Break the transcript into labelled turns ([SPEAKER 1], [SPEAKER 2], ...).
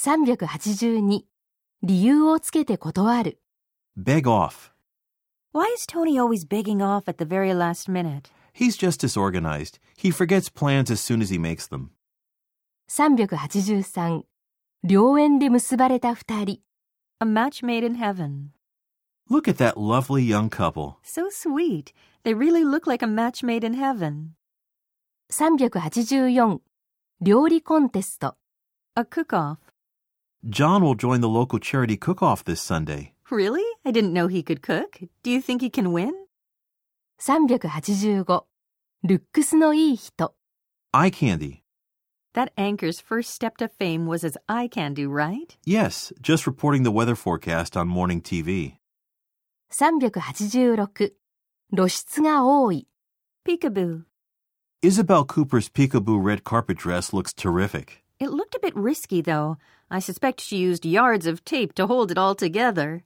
[SPEAKER 1] 382理由をつけて断る
[SPEAKER 2] Beg off.
[SPEAKER 3] Why is Tony always begging off at the very last minute?
[SPEAKER 2] He's just disorganized. He forgets plans as soon as he makes them.
[SPEAKER 1] 383良縁で結ばれた二人
[SPEAKER 3] A match made in heaven.
[SPEAKER 2] Look at that lovely young couple.
[SPEAKER 3] So sweet. They really look like a match made in heaven.
[SPEAKER 1] 384料理コンテスト
[SPEAKER 3] A cook-off.
[SPEAKER 2] John will join the local charity cook-off this Sunday.
[SPEAKER 3] Really? I didn't know he could cook. Do you think he can win?
[SPEAKER 1] 385ルックスのいい人
[SPEAKER 2] Eye candy.
[SPEAKER 3] That anchor's first step to fame was his eye candy, right?
[SPEAKER 2] Yes, just reporting the weather forecast on morning TV.
[SPEAKER 1] 386露出が多い
[SPEAKER 3] Peekaboo.
[SPEAKER 2] Isabel Cooper's peekaboo red carpet dress looks terrific.
[SPEAKER 3] It looked a bit risky, though. I suspect she used yards of tape to hold it all together.